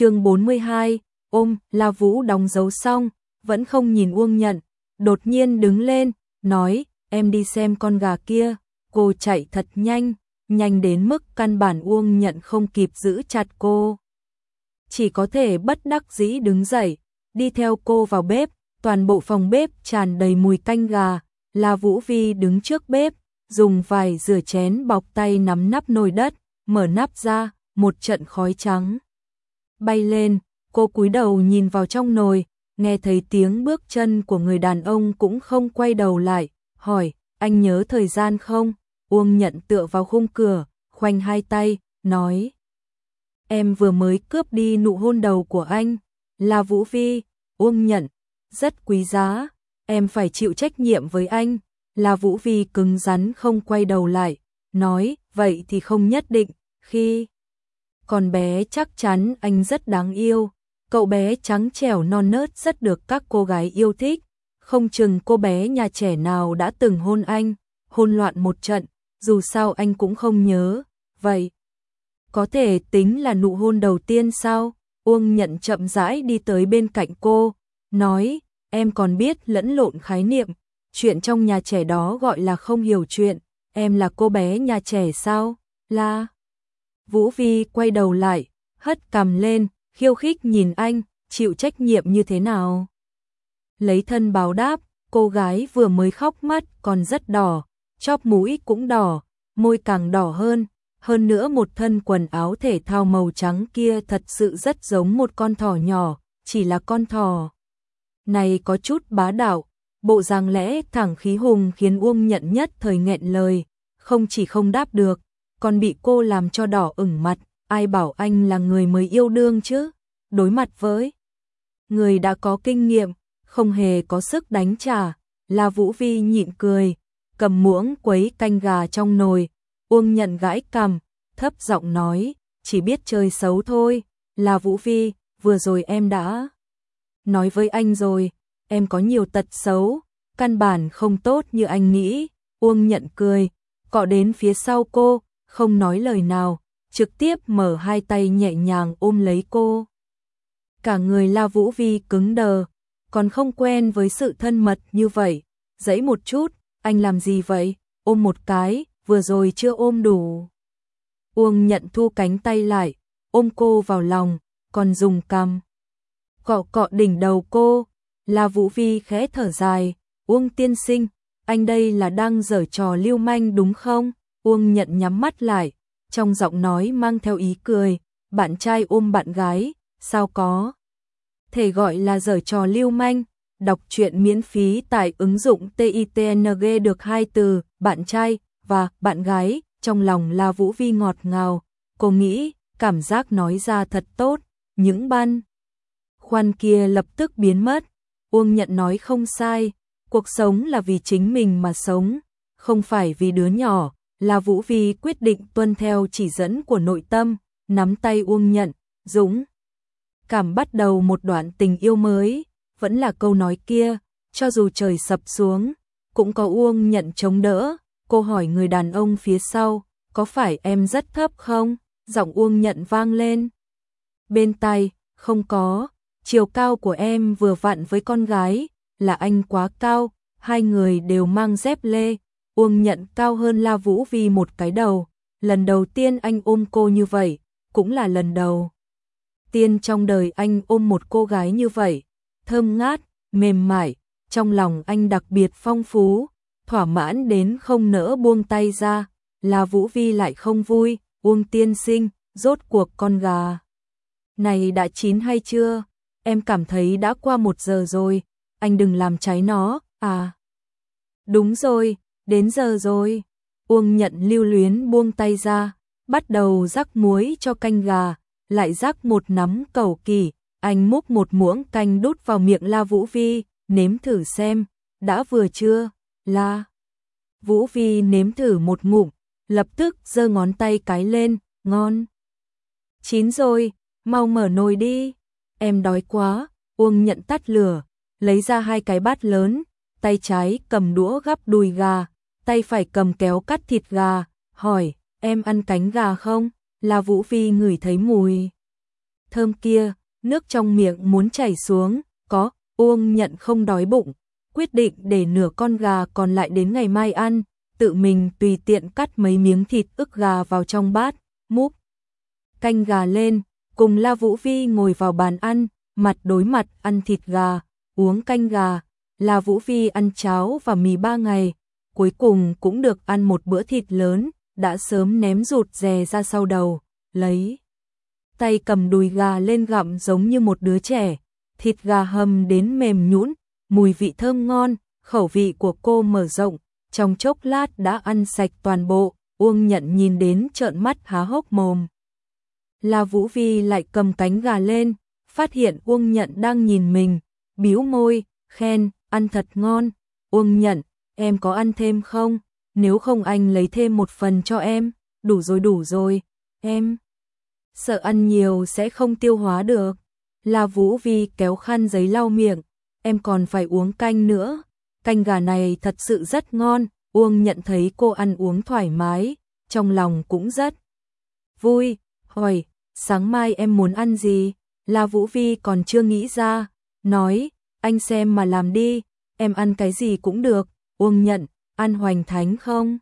chương 42, ôm, La Vũ đóng dấu xong, vẫn không nhìn Uông nhận, đột nhiên đứng lên, nói, em đi xem con gà kia, cô chạy thật nhanh, nhanh đến mức căn bản Uông nhận không kịp giữ chặt cô. Chỉ có thể bất đắc dĩ đứng dậy, đi theo cô vào bếp, toàn bộ phòng bếp tràn đầy mùi canh gà, La Vũ Vi đứng trước bếp, dùng vài rửa chén bọc tay nắm nắp nồi đất, mở nắp ra, một trận khói trắng. Bay lên, cô cúi đầu nhìn vào trong nồi, nghe thấy tiếng bước chân của người đàn ông cũng không quay đầu lại, hỏi, anh nhớ thời gian không? Uông nhận tựa vào khung cửa, khoanh hai tay, nói. Em vừa mới cướp đi nụ hôn đầu của anh, là Vũ Vi, Uông nhận, rất quý giá, em phải chịu trách nhiệm với anh, là Vũ Vi cứng rắn không quay đầu lại, nói, vậy thì không nhất định, khi con bé chắc chắn anh rất đáng yêu, cậu bé trắng trẻo non nớt rất được các cô gái yêu thích, không chừng cô bé nhà trẻ nào đã từng hôn anh, hôn loạn một trận, dù sao anh cũng không nhớ, vậy có thể tính là nụ hôn đầu tiên sao? Uông nhận chậm rãi đi tới bên cạnh cô, nói, em còn biết lẫn lộn khái niệm, chuyện trong nhà trẻ đó gọi là không hiểu chuyện, em là cô bé nhà trẻ sao? Là... Vũ Vi quay đầu lại, hất cầm lên, khiêu khích nhìn anh, chịu trách nhiệm như thế nào? Lấy thân báo đáp, cô gái vừa mới khóc mắt còn rất đỏ, chóp mũi cũng đỏ, môi càng đỏ hơn, hơn nữa một thân quần áo thể thao màu trắng kia thật sự rất giống một con thỏ nhỏ, chỉ là con thỏ. Này có chút bá đạo, bộ dáng lẽ thẳng khí hùng khiến Uông nhận nhất thời nghẹn lời, không chỉ không đáp được, còn bị cô làm cho đỏ ửng mặt, ai bảo anh là người mới yêu đương chứ, đối mặt với người đã có kinh nghiệm, không hề có sức đánh trả, La Vũ Vi nhịn cười, cầm muỗng quấy canh gà trong nồi, Uông nhận gãi cằm, thấp giọng nói, chỉ biết chơi xấu thôi, La Vũ Vi, vừa rồi em đã nói với anh rồi, em có nhiều tật xấu, căn bản không tốt như anh nghĩ, Uông nhận cười, cọ đến phía sau cô, không nói lời nào, trực tiếp mở hai tay nhẹ nhàng ôm lấy cô. Cả người La Vũ Vi cứng đờ, còn không quen với sự thân mật như vậy, dãy một chút, anh làm gì vậy, ôm một cái, vừa rồi chưa ôm đủ. Uông nhận thu cánh tay lại, ôm cô vào lòng, còn dùng cằm. Cọ cọ đỉnh đầu cô, la Vũ Vi khẽ thở dài, Uông tiên sinh, anh đây là đang giở trò lưu manh đúng không? Uông nhận nhắm mắt lại, trong giọng nói mang theo ý cười, bạn trai ôm bạn gái, sao có? Thể gọi là giở trò lưu manh, đọc truyện miễn phí tại ứng dụng TITNG được hai từ, bạn trai và bạn gái, trong lòng là Vũ Vi ngọt ngào, cô nghĩ, cảm giác nói ra thật tốt, những ban khoan kia lập tức biến mất. Uông nhận nói không sai, cuộc sống là vì chính mình mà sống, không phải vì đứa nhỏ, là Vũ Vi quyết định tuân theo chỉ dẫn của nội tâm, nắm tay Uông nhận, Dũng. Cảm bắt đầu một đoạn tình yêu mới, vẫn là câu nói kia, cho dù trời sập xuống, cũng có Uông nhận chống đỡ, cô hỏi người đàn ông phía sau, có phải em rất thấp không? Giọng Uông nhận vang lên. Bên tay, không có, chiều cao của em vừa vặn với con gái, là anh quá cao, hai người đều mang dép lê, Uông nhận cao hơn La Vũ Vi một cái đầu, lần đầu tiên anh ôm cô như vậy, cũng là lần đầu. Tiên trong đời anh ôm một cô gái như vậy, thơm ngát, mềm mại, trong lòng anh đặc biệt phong phú, thỏa mãn đến không nỡ buông tay ra, La Vũ Vi lại không vui, Uông tiên sinh, rốt cuộc con gà. Này đã chín hay chưa? Em cảm thấy đã qua một giờ rồi, anh đừng làm cháy nó, à. Đúng rồi, đến giờ rồi. Uông nhận lưu luyến buông tay ra, bắt đầu rắc muối cho canh gà, lại rắc một nắm cầu kỳ, anh múc một muỗng canh đút vào miệng La Vũ Vi, nếm thử xem, đã vừa chưa, La. Vũ Vi nếm thử một ngụm, lập tức giơ ngón tay cái lên, ngon. Chín rồi, mau mở nồi đi, em đói quá, Uông nhận tắt lửa, lấy ra hai cái bát lớn, tay trái cầm đũa gắp đùi gà, tay phải cầm kéo cắt thịt gà, hỏi, em ăn cánh gà không? Là Vũ Phi ngửi thấy mùi. thơm kia, nước trong miệng muốn chảy xuống, có, Uông nhận không đói bụng, quyết định để nửa con gà còn lại đến ngày mai ăn, tự mình tùy tiện cắt mấy miếng thịt ức gà vào trong bát, múc canh gà lên, cùng La Vũ Vi ngồi vào bàn ăn, mặt đối mặt ăn thịt gà, uống canh gà, La Vũ Vi ăn cháo và mì ba ngày, cuối cùng cũng được ăn một bữa thịt lớn, đã sớm ném rụt rè ra sau đầu, lấy tay cầm đùi gà lên gặm giống như một đứa trẻ, thịt gà hầm đến mềm nhũn, mùi vị thơm ngon, khẩu vị của cô mở rộng, trong chốc lát đã ăn sạch toàn bộ, Uông Nhận nhìn đến trợn mắt há hốc mồm. La Vũ Vi lại cầm cánh gà lên, phát hiện Uông Nhận đang nhìn mình, bĩu môi, khen, ăn thật ngon. Uông Nhận, em có ăn thêm không? Nếu không anh lấy thêm một phần cho em, đủ rồi đủ rồi, em. Sợ ăn nhiều sẽ không tiêu hóa được. La Vũ Vi kéo khăn giấy lau miệng, em còn phải uống canh nữa. Canh gà này thật sự rất ngon, Uông nhận thấy cô ăn uống thoải mái, trong lòng cũng rất vui, hỏi, sáng mai em muốn ăn gì? La Vũ Vi còn chưa nghĩ ra, nói, anh xem mà làm đi, em ăn cái gì cũng được, Uông nhận, ăn hoành thánh không?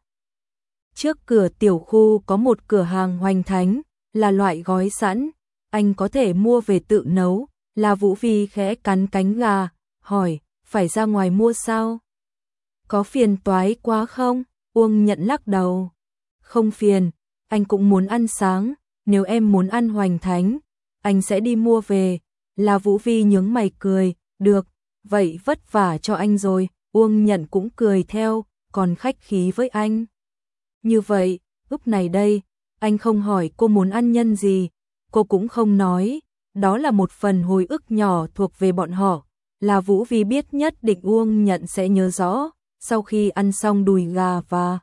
Trước cửa tiểu khu có một cửa hàng hoành thánh, là loại gói sẵn, anh có thể mua về tự nấu, là Vũ Vi khẽ cắn cánh gà, hỏi, phải ra ngoài mua sao? Có phiền toái quá không? Uông nhận lắc đầu. Không phiền, anh cũng muốn ăn sáng, nếu em muốn ăn hoành thánh, anh sẽ đi mua về. Là Vũ Vi nhướng mày cười, được, vậy vất vả cho anh rồi, Uông nhận cũng cười theo, còn khách khí với anh. Như vậy, lúc này đây, anh không hỏi cô muốn ăn nhân gì, cô cũng không nói, đó là một phần hồi ức nhỏ thuộc về bọn họ, là Vũ Vi biết nhất định Uông nhận sẽ nhớ rõ, sau khi ăn xong đùi gà và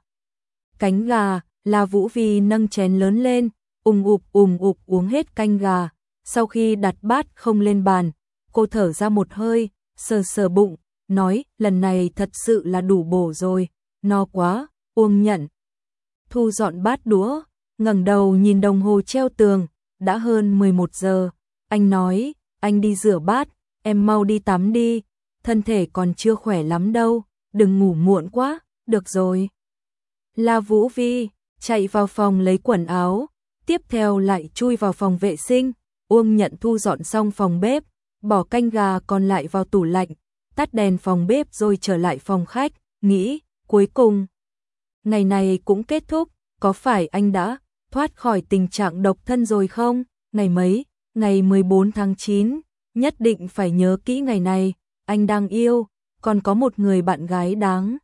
cánh gà, là Vũ Vi nâng chén lớn lên, ùng ụp ùng ụp uống hết canh gà, sau khi đặt bát không lên bàn, cô thở ra một hơi, sờ sờ bụng, nói lần này thật sự là đủ bổ rồi, no quá, Uông nhận. Thu dọn bát đũa, ngẩng đầu nhìn đồng hồ treo tường, đã hơn 11 giờ, anh nói, anh đi rửa bát, em mau đi tắm đi, thân thể còn chưa khỏe lắm đâu, đừng ngủ muộn quá, được rồi. La Vũ Vi chạy vào phòng lấy quần áo, tiếp theo lại chui vào phòng vệ sinh, Uông nhận thu dọn xong phòng bếp, bỏ canh gà còn lại vào tủ lạnh, tắt đèn phòng bếp rồi trở lại phòng khách, nghĩ, cuối cùng, ngày này cũng kết thúc, có phải anh đã thoát khỏi tình trạng độc thân rồi không? Ngày mấy? Ngày 14 tháng 9, nhất định phải nhớ kỹ ngày này, anh đang yêu, còn có một người bạn gái đáng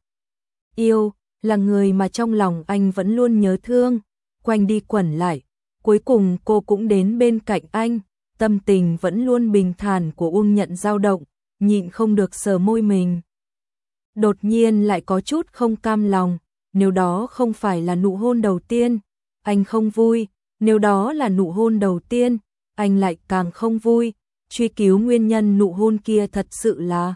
yêu, là người mà trong lòng anh vẫn luôn nhớ thương, quanh đi quẩn lại, cuối cùng cô cũng đến bên cạnh anh, tâm tình vẫn luôn bình thản của Uông Nhận dao động, nhịn không được sờ môi mình. Đột nhiên lại có chút không cam lòng, nếu đó không phải là nụ hôn đầu tiên, anh không vui, nếu đó là nụ hôn đầu tiên, anh lại càng không vui, truy cứu nguyên nhân nụ hôn kia thật sự là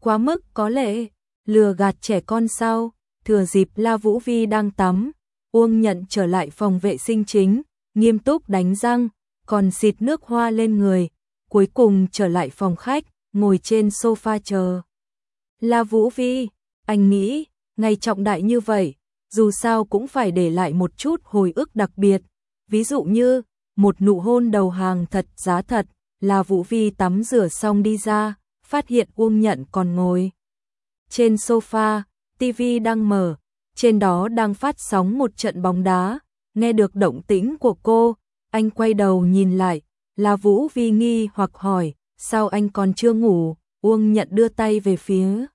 quá mức có lẽ, lừa gạt trẻ con sao, thừa dịp La Vũ Vi đang tắm, Uông nhận trở lại phòng vệ sinh chính, nghiêm túc đánh răng, còn xịt nước hoa lên người, cuối cùng trở lại phòng khách, ngồi trên sofa chờ. La Vũ Vi, anh nghĩ, ngày trọng đại như vậy, dù sao cũng phải để lại một chút hồi ức đặc biệt, ví dụ như một nụ hôn đầu hàng thật giá thật, là Vũ Vi tắm rửa xong đi ra, phát hiện Uông Nhận còn ngồi. Trên sofa, TV đang mở, trên đó đang phát sóng một trận bóng đá, nghe được động tĩnh của cô, anh quay đầu nhìn lại, là Vũ Vi nghi hoặc hỏi, sao anh còn chưa ngủ, Uông Nhận đưa tay về phía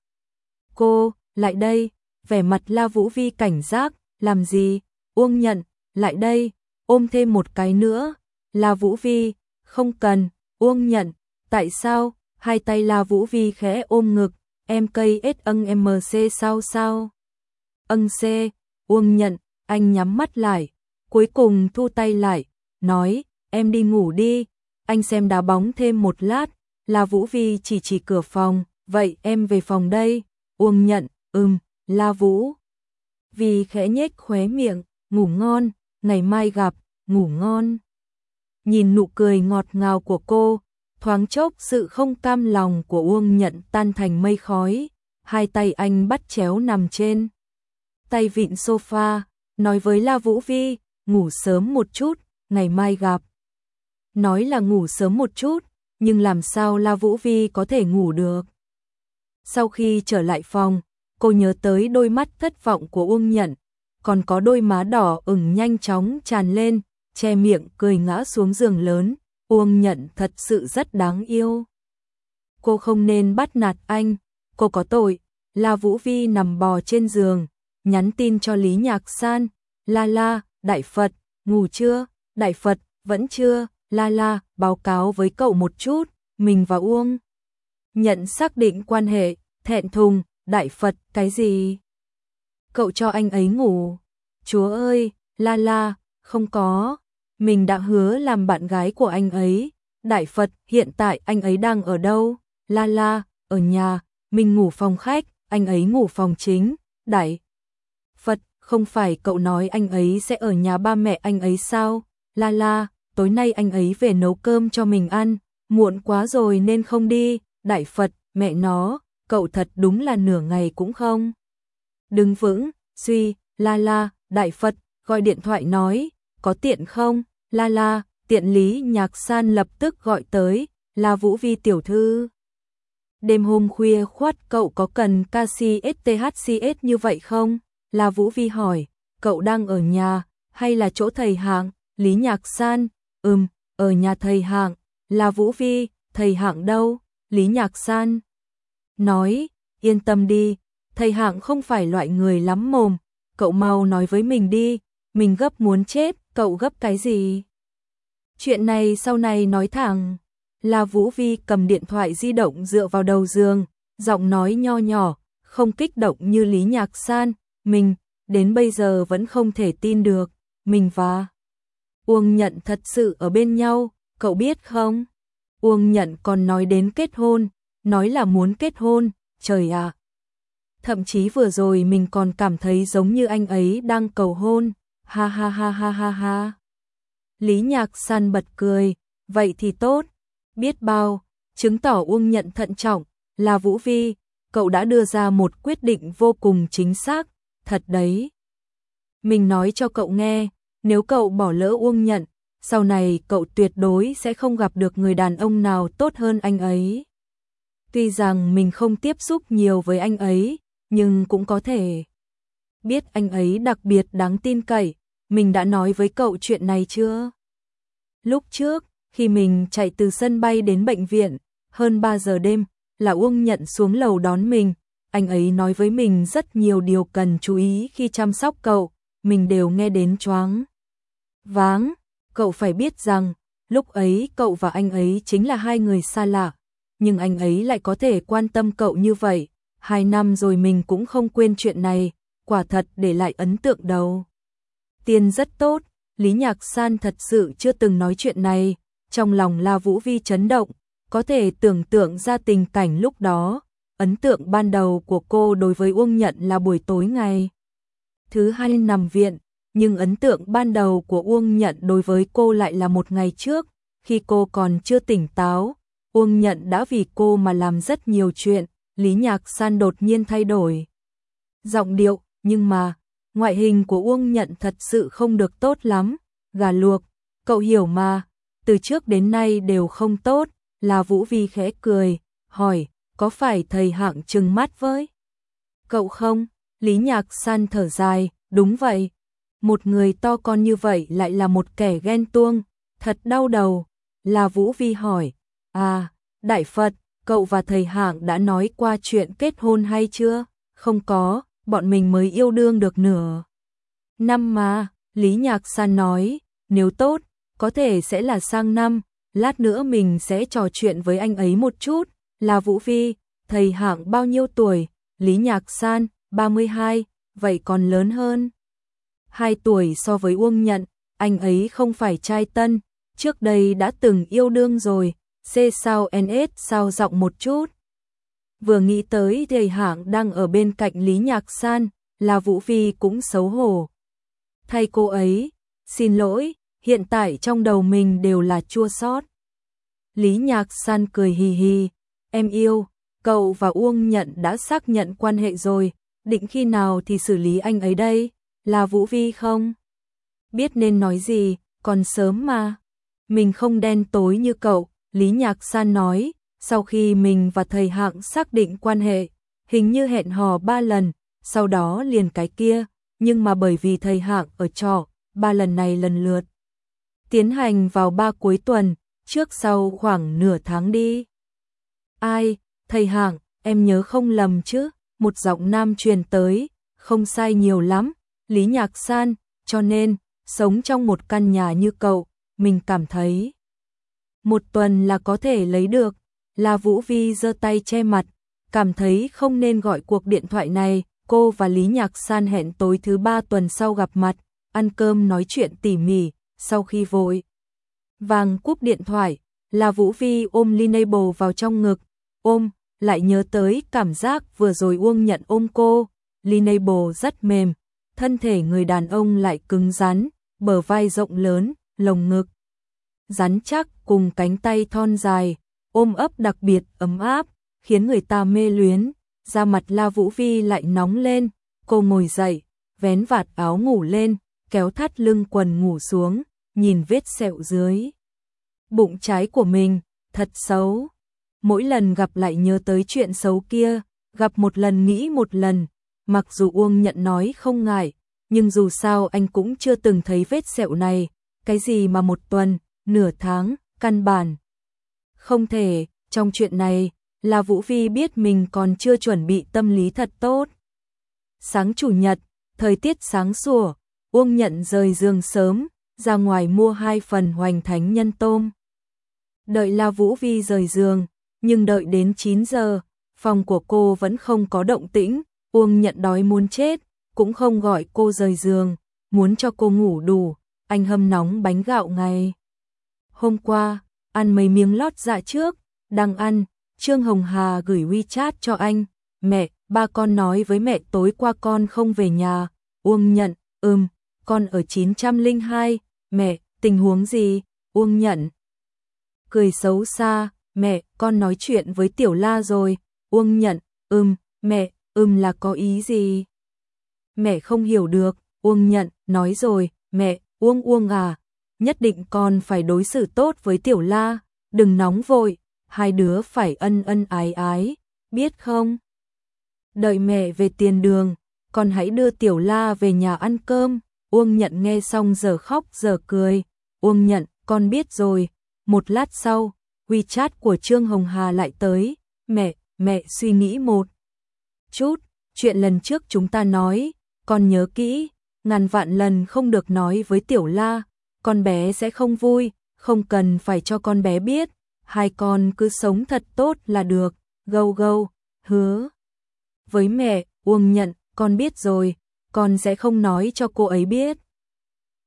cô, lại đây, vẻ mặt La Vũ Vi cảnh giác, làm gì? Uông nhận, lại đây, ôm thêm một cái nữa. La Vũ Vi, không cần, Uông nhận, tại sao? Hai tay La Vũ Vi khẽ ôm ngực, em cây S ân MC sao sao? Ân C, Uông nhận, anh nhắm mắt lại, cuối cùng thu tay lại, nói, em đi ngủ đi, anh xem đá bóng thêm một lát, La Vũ Vi chỉ chỉ cửa phòng, vậy em về phòng đây, Uông nhận, ừm. La Vũ. Vì khẽ nhếch khóe miệng, ngủ ngon, ngày mai gặp, ngủ ngon. nhìn nụ cười ngọt ngào của cô, thoáng chốc sự không cam lòng của Uông Nhận tan thành mây khói, hai tay anh bắt chéo nằm trên tay vịn sofa, nói với La Vũ Vi, ngủ sớm một chút, ngày mai gặp. Nói là ngủ sớm một chút, nhưng làm sao La Vũ Vi có thể ngủ được. Sau khi trở lại phòng, cô nhớ tới đôi mắt thất vọng của Uông Nhận, còn có đôi má đỏ ửng nhanh chóng tràn lên, che miệng cười ngã xuống giường lớn, Uông Nhận thật sự rất đáng yêu. Cô không nên bắt nạt anh, cô có tội, La Vũ Vi nằm bò trên giường, nhắn tin cho Lý Nhạc San, la la, Đại Phật, ngủ chưa, Đại Phật, vẫn chưa, la la, báo cáo với cậu một chút, mình và Uông. Nhận xác định quan hệ, thẹn thùng, Đại Phật, cái gì? Cậu cho anh ấy ngủ. Chúa ơi, la la, không có. Mình đã hứa làm bạn gái của anh ấy. Đại Phật, hiện tại anh ấy đang ở đâu? La la, ở nhà, mình ngủ phòng khách, anh ấy ngủ phòng chính. Đại Phật, không phải cậu nói anh ấy sẽ ở nhà ba mẹ anh ấy sao? La la, tối nay anh ấy về nấu cơm cho mình ăn, muộn quá rồi nên không đi. Đại Phật, mẹ nó, cậu thật đúng là nửa ngày cũng không. Đứng vững, suy, la la, Đại Phật, gọi điện thoại nói, có tiện không? La la, tiện lý nhạc san lập tức gọi tới, là Vũ Vi tiểu thư. Đêm hôm khuya khoát cậu có cần KCSTHCS như vậy không? La Vũ Vi hỏi, cậu đang ở nhà, hay là chỗ thầy hạng? Lý Nhạc San, ừm, ở nhà thầy hạng. là Vũ Vi, thầy hạng đâu? Lý Nhạc San nói, yên tâm đi, thầy hạng không phải loại người lắm mồm, cậu mau nói với mình đi, mình gấp muốn chết, cậu gấp cái gì? Chuyện này sau này nói thẳng. Là Vũ Vi cầm điện thoại di động dựa vào đầu giường, giọng nói nho nhỏ, không kích động như Lý Nhạc San, mình, đến bây giờ vẫn không thể tin được, mình và Uông Nhận thật sự ở bên nhau, cậu biết không? Uông Nhận còn nói đến kết hôn, nói là muốn kết hôn, trời ạ. Thậm chí vừa rồi mình còn cảm thấy giống như anh ấy đang cầu hôn, ha ha ha ha ha ha. Lý Nhạc San bật cười, vậy thì tốt, biết bao, chứng tỏ Uông Nhận thận trọng, là Vũ Vi, cậu đã đưa ra một quyết định vô cùng chính xác, thật đấy. Mình nói cho cậu nghe, nếu cậu bỏ lỡ Uông Nhận, sau này cậu tuyệt đối sẽ không gặp được người đàn ông nào tốt hơn anh ấy. Tuy rằng mình không tiếp xúc nhiều với anh ấy, nhưng cũng có thể biết anh ấy đặc biệt đáng tin cậy, mình đã nói với cậu chuyện này chưa? Lúc trước, khi mình chạy từ sân bay đến bệnh viện, hơn 3 giờ đêm, là Uông Nhận xuống lầu đón mình, anh ấy nói với mình rất nhiều điều cần chú ý khi chăm sóc cậu, mình đều nghe đến choáng. Váng, cậu phải biết rằng, lúc ấy cậu và anh ấy chính là hai người xa lạ, nhưng anh ấy lại có thể quan tâm cậu như vậy, hai năm rồi mình cũng không quên chuyện này, quả thật để lại ấn tượng đầu. Tiền rất tốt, Lý Nhạc San thật sự chưa từng nói chuyện này, trong lòng La Vũ Vi chấn động, có thể tưởng tượng ra tình cảnh lúc đó, ấn tượng ban đầu của cô đối với Uông Nhận là buổi tối ngày. Thứ hai nằm viện, nhưng ấn tượng ban đầu của Uông Nhận đối với cô lại là một ngày trước, khi cô còn chưa tỉnh táo, Uông Nhận đã vì cô mà làm rất nhiều chuyện, Lý Nhạc San đột nhiên thay đổi giọng điệu, nhưng mà ngoại hình của Uông Nhận thật sự không được tốt lắm, gà luộc, cậu hiểu mà, từ trước đến nay đều không tốt, là Vũ Vi khẽ cười, hỏi, có phải thầy hạng trừng mắt với? Cậu không? Lý Nhạc San thở dài, đúng vậy. Một người to con như vậy lại là một kẻ ghen tuông, thật đau đầu. Là Vũ Vi hỏi, à, Đại Phật, cậu và thầy hạng đã nói qua chuyện kết hôn hay chưa? Không có, bọn mình mới yêu đương được nửa. Năm mà, Lý Nhạc San nói, nếu tốt, có thể sẽ là sang năm, lát nữa mình sẽ trò chuyện với anh ấy một chút, là Vũ Vi, thầy hạng bao nhiêu tuổi, Lý Nhạc San, 32, vậy còn lớn hơn. 2 tuổi so với Uông Nhận, anh ấy không phải trai tân, trước đây đã từng yêu đương rồi, C sao NS sao giọng một chút. Vừa nghĩ tới thầy hạng đang ở bên cạnh Lý Nhạc San, là Vũ Vi cũng xấu hổ. Thay cô ấy, xin lỗi, hiện tại trong đầu mình đều là chua xót. Lý Nhạc San cười hì hì, em yêu, cậu và Uông Nhận đã xác nhận quan hệ rồi, định khi nào thì xử lý anh ấy đây, là Vũ Vi không? Biết nên nói gì, còn sớm mà. Mình không đen tối như cậu, Lý Nhạc San nói, sau khi mình và thầy hạng xác định quan hệ, hình như hẹn hò ba lần, sau đó liền cái kia, nhưng mà bởi vì thầy hạng ở trọ, ba lần này lần lượt. Tiến hành vào ba cuối tuần, trước sau khoảng nửa tháng đi. Ai, thầy hạng, em nhớ không lầm chứ, một giọng nam truyền tới, không sai nhiều lắm, Lý Nhạc San, cho nên, sống trong một căn nhà như cậu, mình cảm thấy. Một tuần là có thể lấy được, là Vũ Vi giơ tay che mặt, cảm thấy không nên gọi cuộc điện thoại này, cô và Lý Nhạc San hẹn tối thứ ba tuần sau gặp mặt, ăn cơm nói chuyện tỉ mỉ, sau khi vội. Vàng cúp điện thoại, là Vũ Vi ôm Linable vào trong ngực, ôm, lại nhớ tới cảm giác vừa rồi Uông nhận ôm cô, Linable rất mềm, thân thể người đàn ông lại cứng rắn, bờ vai rộng lớn, lồng ngực. Rắn chắc cùng cánh tay thon dài, ôm ấp đặc biệt ấm áp, khiến người ta mê luyến, da mặt La Vũ Vi lại nóng lên, cô ngồi dậy, vén vạt áo ngủ lên, kéo thắt lưng quần ngủ xuống, nhìn vết sẹo dưới. Bụng trái của mình, thật xấu. Mỗi lần gặp lại nhớ tới chuyện xấu kia, gặp một lần nghĩ một lần, mặc dù Uông nhận nói không ngại, nhưng dù sao anh cũng chưa từng thấy vết sẹo này, cái gì mà một tuần, nửa tháng, căn bản. Không thể, trong chuyện này, là Vũ Vi biết mình còn chưa chuẩn bị tâm lý thật tốt. Sáng chủ nhật, thời tiết sáng sủa, Uông nhận rời giường sớm, ra ngoài mua hai phần hoành thánh nhân tôm. Đợi La Vũ Vi rời giường, nhưng đợi đến 9 giờ, phòng của cô vẫn không có động tĩnh, Uông nhận đói muốn chết, cũng không gọi cô rời giường, muốn cho cô ngủ đủ, anh hâm nóng bánh gạo ngày. Hôm qua, ăn mấy miếng lót dạ trước, đang ăn, Trương Hồng Hà gửi WeChat cho anh, mẹ, ba con nói với mẹ tối qua con không về nhà, Uông nhận, ừm, con ở 902, mẹ, tình huống gì, Uông nhận. Cười xấu xa, mẹ, con nói chuyện với Tiểu La rồi, Uông nhận, ừm, mẹ, ừm là có ý gì? Mẹ không hiểu được, Uông nhận, nói rồi, mẹ, Uông Uông à, nhất định con phải đối xử tốt với Tiểu La, đừng nóng vội, hai đứa phải ân ân ái ái, biết không? Đợi mẹ về tiền đường, con hãy đưa Tiểu La về nhà ăn cơm. Uông nhận nghe xong giờ khóc giờ cười. Uông nhận, con biết rồi. Một lát sau, WeChat của Trương Hồng Hà lại tới. Mẹ, mẹ suy nghĩ một chút. Chuyện lần trước chúng ta nói, con nhớ kỹ, ngàn vạn lần không được nói với Tiểu La. Con bé sẽ không vui, không cần phải cho con bé biết hai con cứ sống thật tốt là được, gâu gâu, hứa. Với mẹ, Uông nhận, con biết rồi, con sẽ không nói cho cô ấy biết.